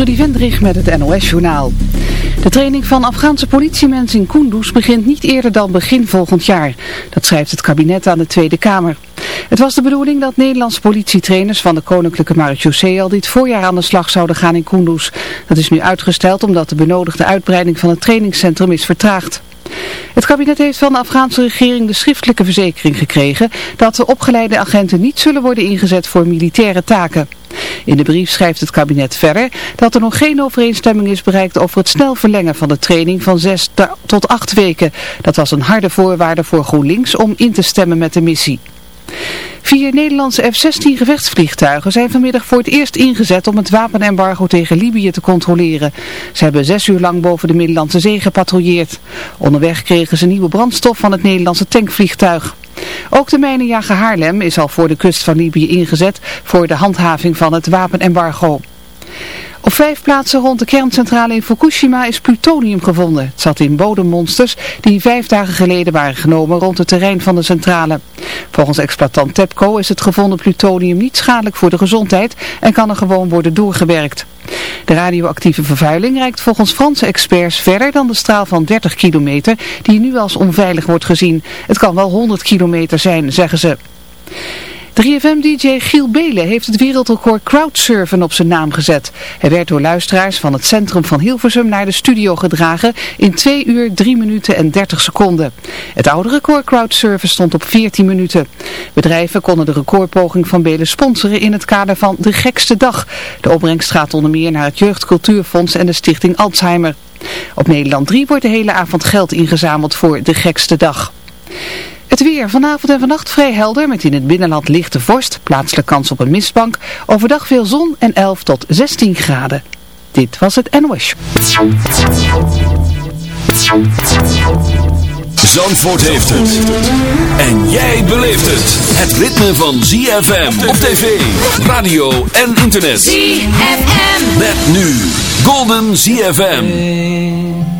Trudy Vendrich met het NOS-journaal. De training van Afghaanse politiemensen in Kunduz begint niet eerder dan begin volgend jaar. Dat schrijft het kabinet aan de Tweede Kamer. Het was de bedoeling dat Nederlandse politietrainers van de Koninklijke Marechaussee al dit voorjaar aan de slag zouden gaan in Kunduz. Dat is nu uitgesteld omdat de benodigde uitbreiding van het trainingscentrum is vertraagd. Het kabinet heeft van de Afghaanse regering de schriftelijke verzekering gekregen dat de opgeleide agenten niet zullen worden ingezet voor militaire taken. In de brief schrijft het kabinet verder dat er nog geen overeenstemming is bereikt over het snel verlengen van de training van zes tot acht weken. Dat was een harde voorwaarde voor GroenLinks om in te stemmen met de missie. Vier Nederlandse F-16 gevechtsvliegtuigen zijn vanmiddag voor het eerst ingezet om het wapenembargo tegen Libië te controleren. Ze hebben zes uur lang boven de Middellandse Zee gepatrouilleerd. Onderweg kregen ze nieuwe brandstof van het Nederlandse tankvliegtuig. Ook de mijnenjager Haarlem is al voor de kust van Libië ingezet voor de handhaving van het wapenembargo. Op vijf plaatsen rond de kerncentrale in Fukushima is plutonium gevonden. Het zat in bodemmonsters die vijf dagen geleden waren genomen rond het terrein van de centrale. Volgens exploitant TEPCO is het gevonden plutonium niet schadelijk voor de gezondheid en kan er gewoon worden doorgewerkt. De radioactieve vervuiling reikt volgens Franse experts verder dan de straal van 30 kilometer die nu als onveilig wordt gezien. Het kan wel 100 kilometer zijn, zeggen ze. 3FM-dj Giel Belen heeft het wereldrecord crowdsurfen op zijn naam gezet. Hij werd door luisteraars van het centrum van Hilversum naar de studio gedragen in 2 uur 3 minuten en 30 seconden. Het oude record crowdsurfen stond op 14 minuten. Bedrijven konden de recordpoging van Belen sponsoren in het kader van De Gekste Dag. De opbrengst gaat onder meer naar het Jeugdcultuurfonds en de stichting Alzheimer. Op Nederland 3 wordt de hele avond geld ingezameld voor De Gekste Dag. Het weer vanavond en vannacht vrij helder met in het binnenland lichte vorst, plaatselijk kans op een mistbank. Overdag veel zon en 11 tot 16 graden. Dit was het NOS. Zandvoort heeft het. En jij beleeft het. Het ritme van ZFM op tv, radio en internet. ZFM. Met nu Golden ZFM.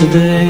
yesterday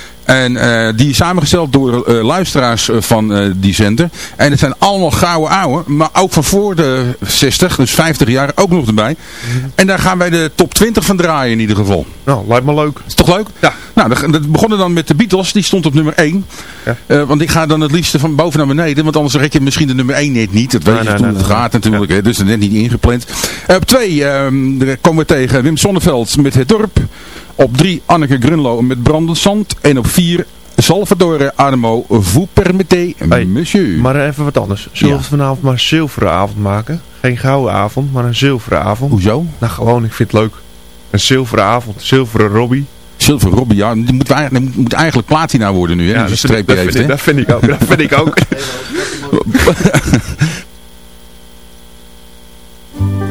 En uh, die is samengesteld door uh, luisteraars van uh, die zender. En het zijn allemaal gouden ouwe, maar ook van voor de 60, dus 50 jaar, ook nog erbij. -hmm. En daar gaan wij de top 20 van draaien in ieder geval. Nou, lijkt me leuk. Is toch leuk? Ja. Nou, dat begonnen dan met de Beatles, die stond op nummer 1. Ja. want ik ga dan het liefste van boven naar beneden, want anders rek je misschien de nummer 1 net niet. Dat weet nee, je nee, toen nee, het gaat natuurlijk, hè, dus net niet ingepland. op 2 um, komen we tegen Wim Sonneveld met Het Dorp. Op 3 Anneke Grunlo met Brandend Zand. En op 4 Salvatore Armo, vous permettez, hey, monsieur. Maar even wat anders. Zullen we ja. vanavond maar een zilveren avond maken? Geen gouden avond, maar een zilveren avond. Hoezo? Nou gewoon, ik vind het leuk. Een zilveren avond, zilveren Robbie. Zilveren Robbie, ja, die moet, die moet eigenlijk platina worden nu, hè? Ja, dat, vind ik, dat, heeft, vind ik, dat vind ik ook. Dat vind ik ook.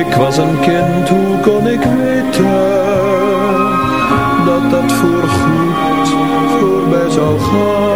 Ik was een kind, hoe kon ik weten dat dat voorgoed voorbij zou gaan?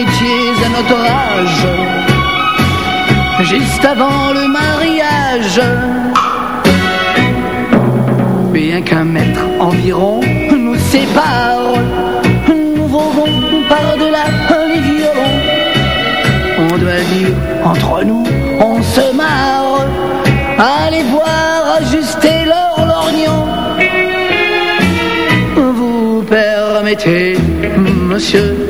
l'étiez à notre âge, juste avant le mariage. Bien qu'un mètre environ nous sépare, nous volons par-delà les violons. On doit dire entre nous, on se marre, allez voir ajuster leur lorgnon. Vous permettez, monsieur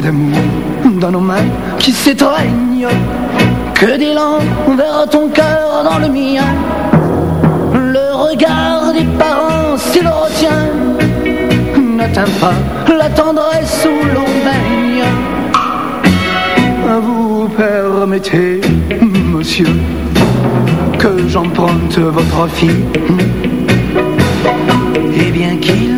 d'amour dans nos mains qui s'étreignent, que d'élan vers ton cœur dans le mien. Le regard des parents, s'il le retient, n'atteint pas la tendresse où l'on baigne. Vous permettez, monsieur, que j'emprunte votre fille, et bien qu'il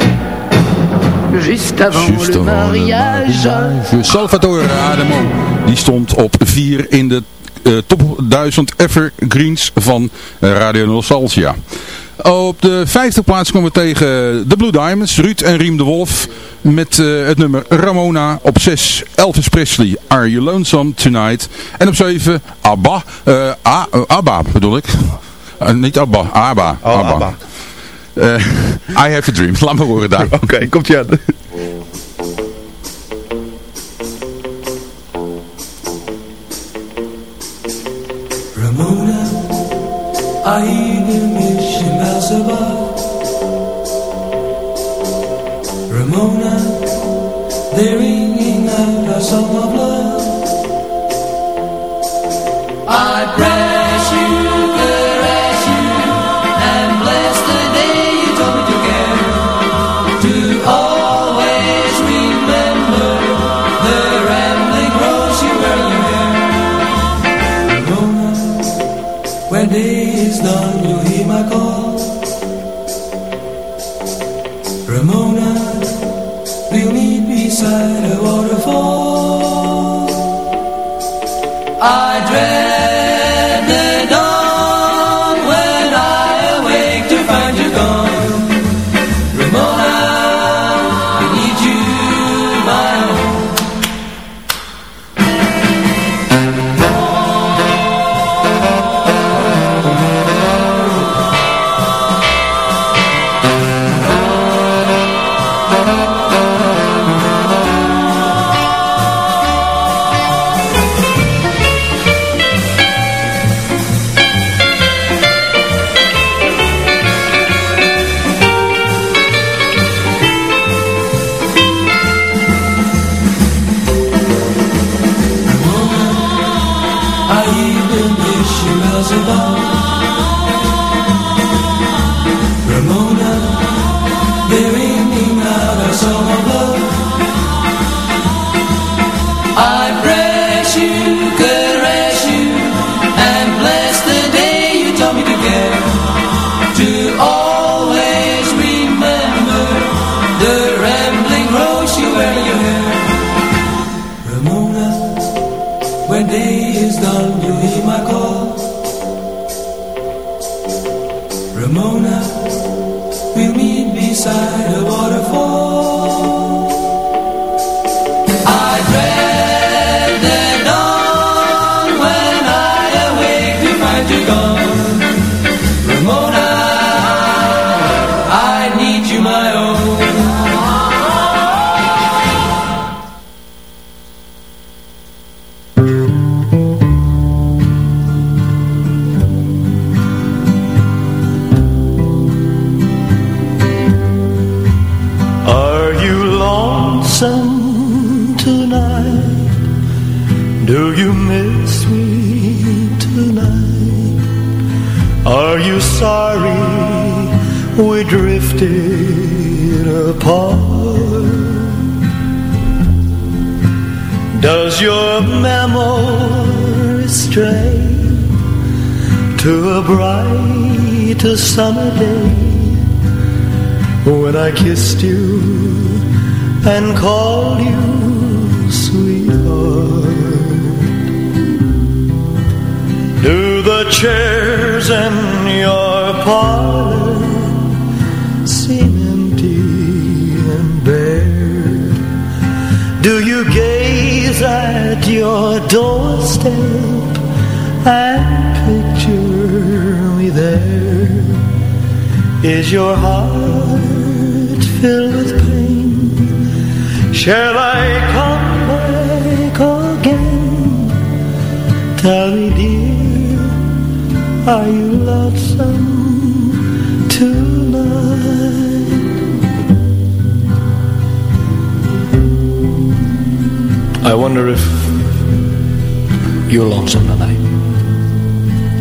Juste avant, Just le, mariage. le Salvatore Adamo, die stond op 4 in de uh, top 1000 evergreens van uh, Radio Nostalgia. Op de vijfde plaats komen we tegen de Blue Diamonds, Ruud en Riem de Wolf. Met uh, het nummer Ramona. Op 6 Elvis Presley, Are You Lonesome Tonight. En op 7 Abba, uh, A, uh, Abba bedoel ik. niet Abba, Abba. Oh, Abba. Abba. I Have a Dream. Laat me horen daar. Oké, okay, komt je aan. Ramona, Ramona, they're ringing kissed you and called you sweetheart. Do the chairs in your parlor seem empty and bare? Do you gaze at your doorstep there Is your heart filled with pain. Shall I come back again? Tell me dear Are you lonesome tonight I wonder if you're lonesome tonight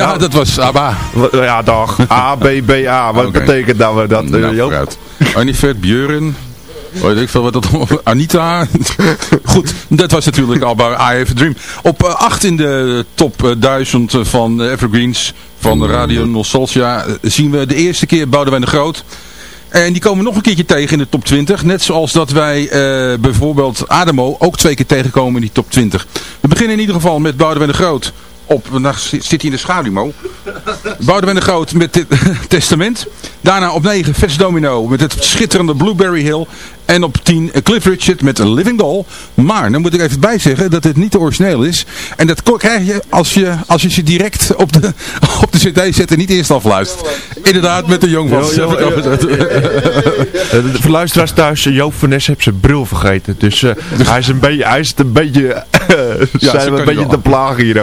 Ja, Nou, dat was ABBA. Ja, dag. A, B, B, A. Wat betekent dat? we dat Nou, eh, Joop? vooruit. Anifet, Björn. Weet ik veel wat dat Anita. Goed, dat was natuurlijk bij I Have a Dream. Op 8 in de top eh, 1000 van de Evergreens van Radio Nostalgia eh, zien we de eerste keer Boudewijn de Groot. En die komen we nog een keertje tegen in de top 20. Net zoals dat wij eh, bijvoorbeeld Ademo ook twee keer tegenkomen in die top 20. We beginnen in ieder geval met Boudewijn de Groot. Op, vandaag zit hij in de schaduw, Mo. Boudewijn de Groot met dit Testament. Daarna op 9 Vets Domino met het schitterende Blueberry Hill. En op 10 Cliff Richard met A Living Doll. Maar, dan moet ik even bijzeggen dat het niet de origineel is. En dat krijg je als je, als je ze direct op de, op de cd zet en niet eerst afluistert. Inderdaad, met de jong van. De luisteraars thuis, eh, Joop van Nes heeft zijn bril vergeten. Dus eh, hij is een beetje, hij is een beetje, zijn we een beetje je te plagen hier.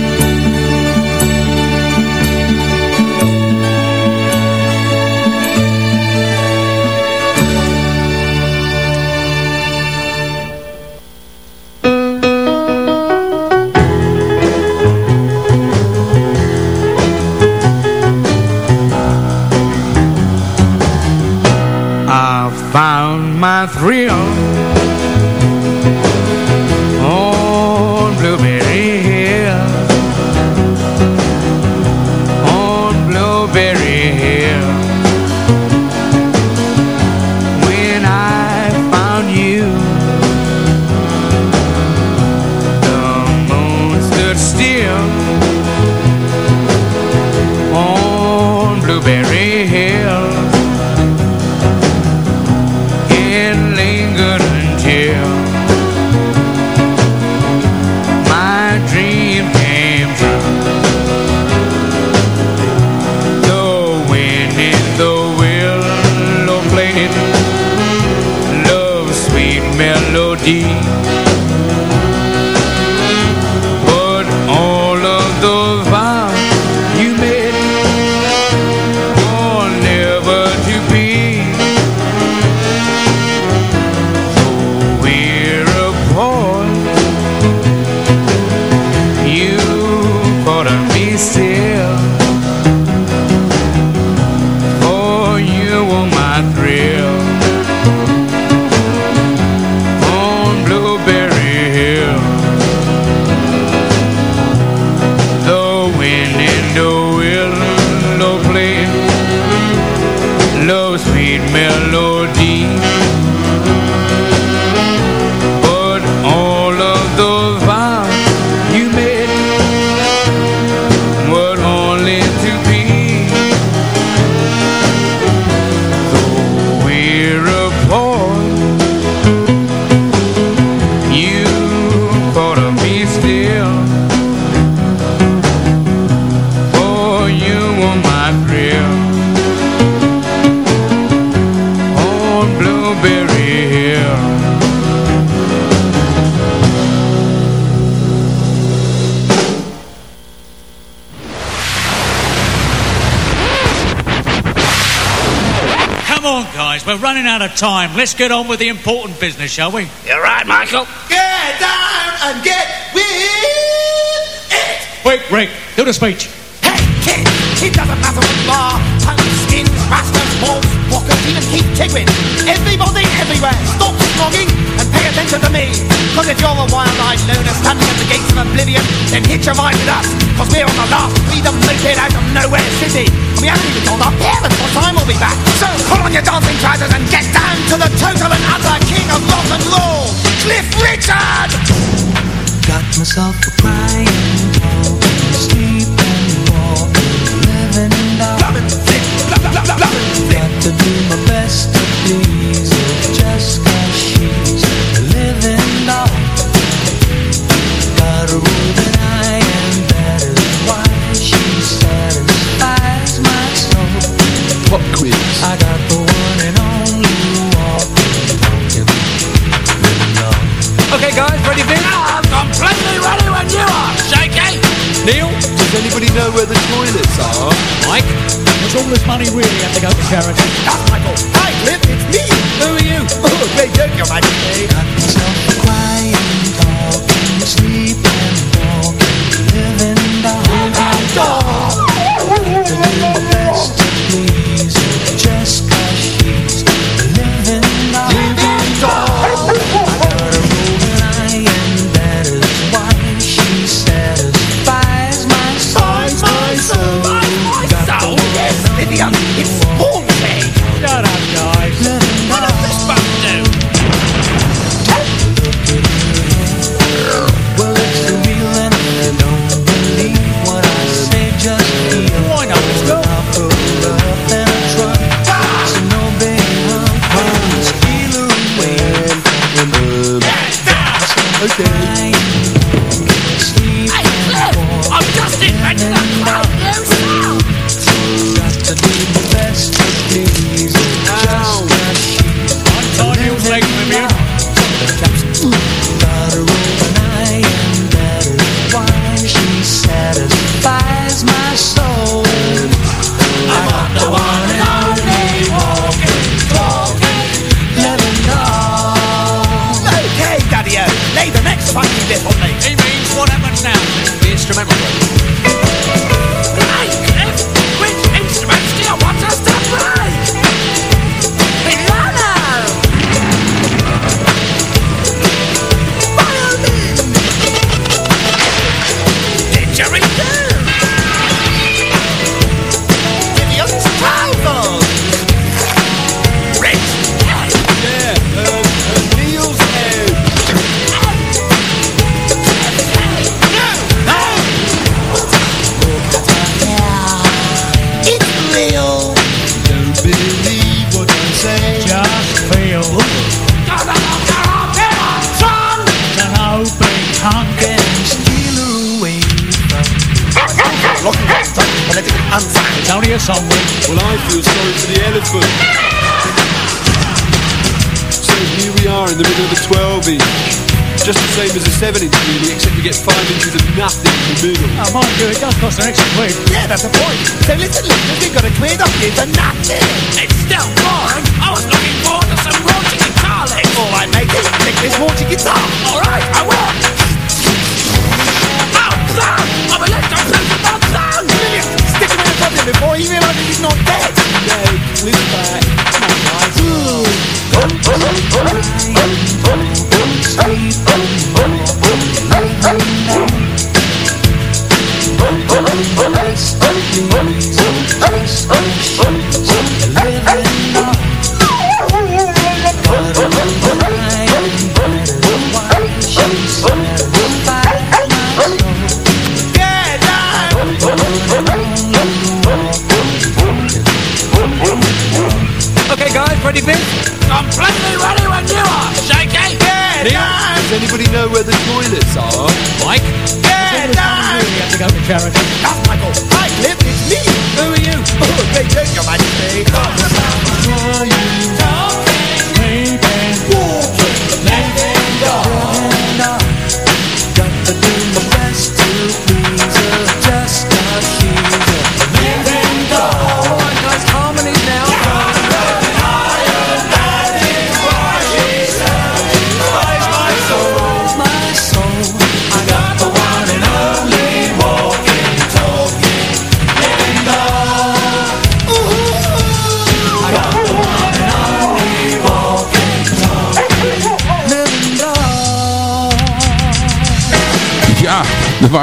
On Blueberry Hill. On Blueberry Hill. When I found you, the moon stood still on Blueberry let's get on with the important business, shall we? You're right, Michael. Get down and get with it. Wait, Rick, do the speech. Hey, kid, it doesn't matter what bar, tongue, skin, rastas, wolves, walkers, even keep tigrin. Everybody, everywhere, stop snogging and attention to me. Cause if you're a wild-eyed loner standing at the gates of oblivion Then hitch a ride with us. Cause we're on the last freedom located out of nowhere city. And we haven't even told our parents what time we'll be back. So pull on your dancing trousers and get down to the total and utter king of rock and roll Cliff Richard! Got myself a crying Sleep and walk Living and Got to do my best to please pop quiz. I got the one and only. Okay, guys, ready, Vin? I'm completely ready when you are, Shaky. Neil? Does anybody know where the toilets are? Mike? Does all this money really have to go to charity? That's Michael. Hi, Cliff, it's me. Who are you? Oh, great joke, your majesty.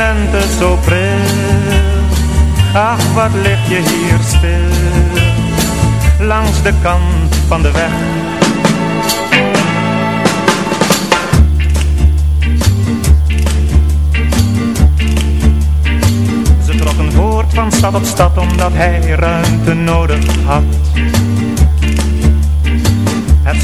Lente zo pril. Ach, wat lig je hier stil, langs de kant van de weg. Ze trokken voort van stad tot stad, omdat hij ruimte nodig had.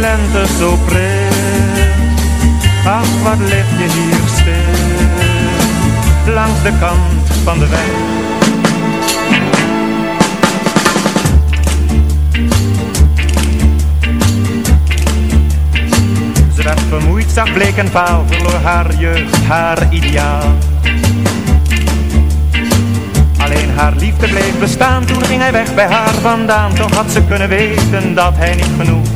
Lente zo pril. Ach, wat lig je hier stil, langs de kant van de weg. Ze werd vermoeid, zag bleek en paal, verloor haar jeugd, haar ideaal. Alleen haar liefde bleef bestaan, toen ging hij weg bij haar vandaan. Toch had ze kunnen weten dat hij niet genoeg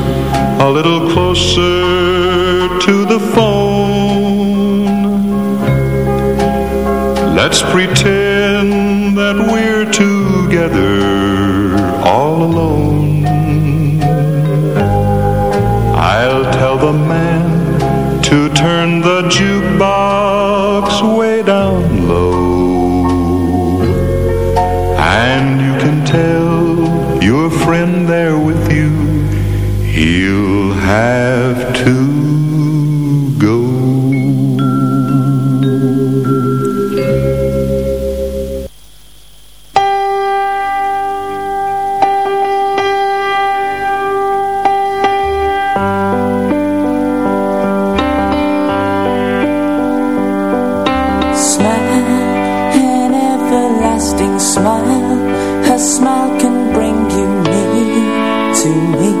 a little closer to the phone. Let's pretend have to go. Smile, an everlasting smile. Her smile can bring you near to me.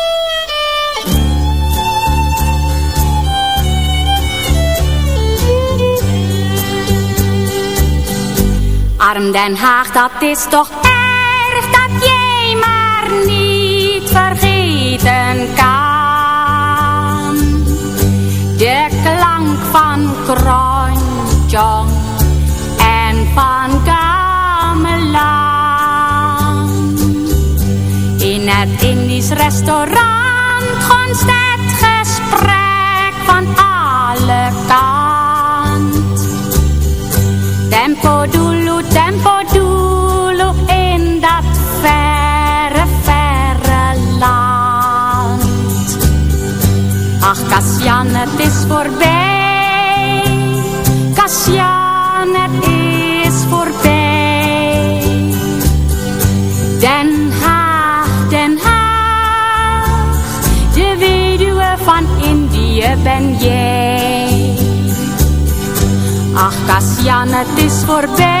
Arm Den Haag, dat is toch erg dat jij maar niet vergeten kan. De klank van Kronjong en van Gameland. In het Indisch restaurant gonst het gesprek van alle kant. Tempo Het is voorbij. Kassian, het is voorbij. Den Haag, Den Haag, de weduwe van Indië ben jij. Ach, Kassian, het is voorbij.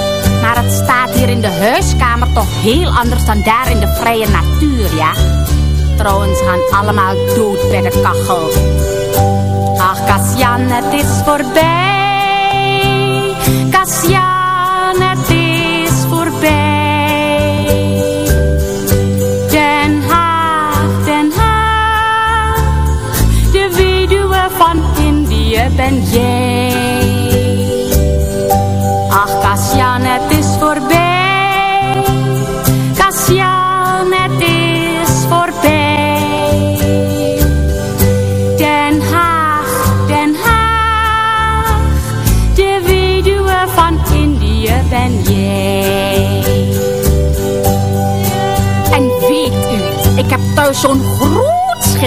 Maar het staat hier in de huiskamer toch heel anders dan daar in de vrije natuur, ja? Trouwens gaan allemaal dood bij de kachel. Ach, Kassian, het is voorbij. Kassian, het is voorbij.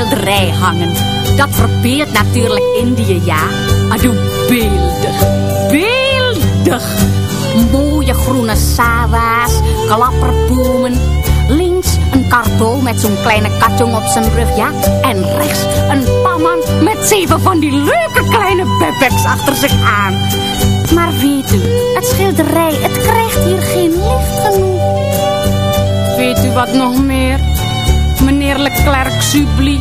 Schilderij hangen. Dat verbeeldt natuurlijk Indië, ja. Adoe, beeldig, beeldig. Mooie groene sawa's, klapperbomen. Links een karbo met zo'n kleine katjong op zijn rug, ja. En rechts een pamman met zeven van die leuke kleine bebeks achter zich aan. Maar weet u, het schilderij, het krijgt hier geen licht genoeg. Weet u wat nog meer? Meneer Leclerc Subli,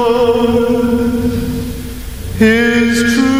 alone is true.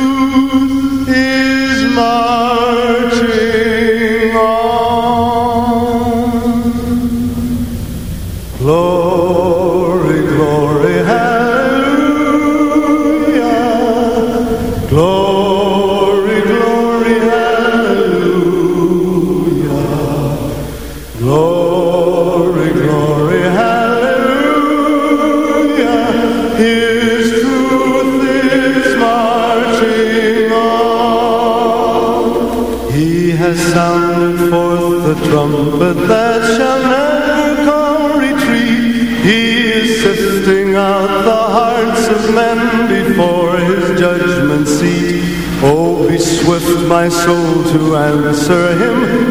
Sounded forth the trumpet that shall never come retreat. He is sifting out the hearts of men before his judgment seat. Oh, be swift, my soul, to answer him.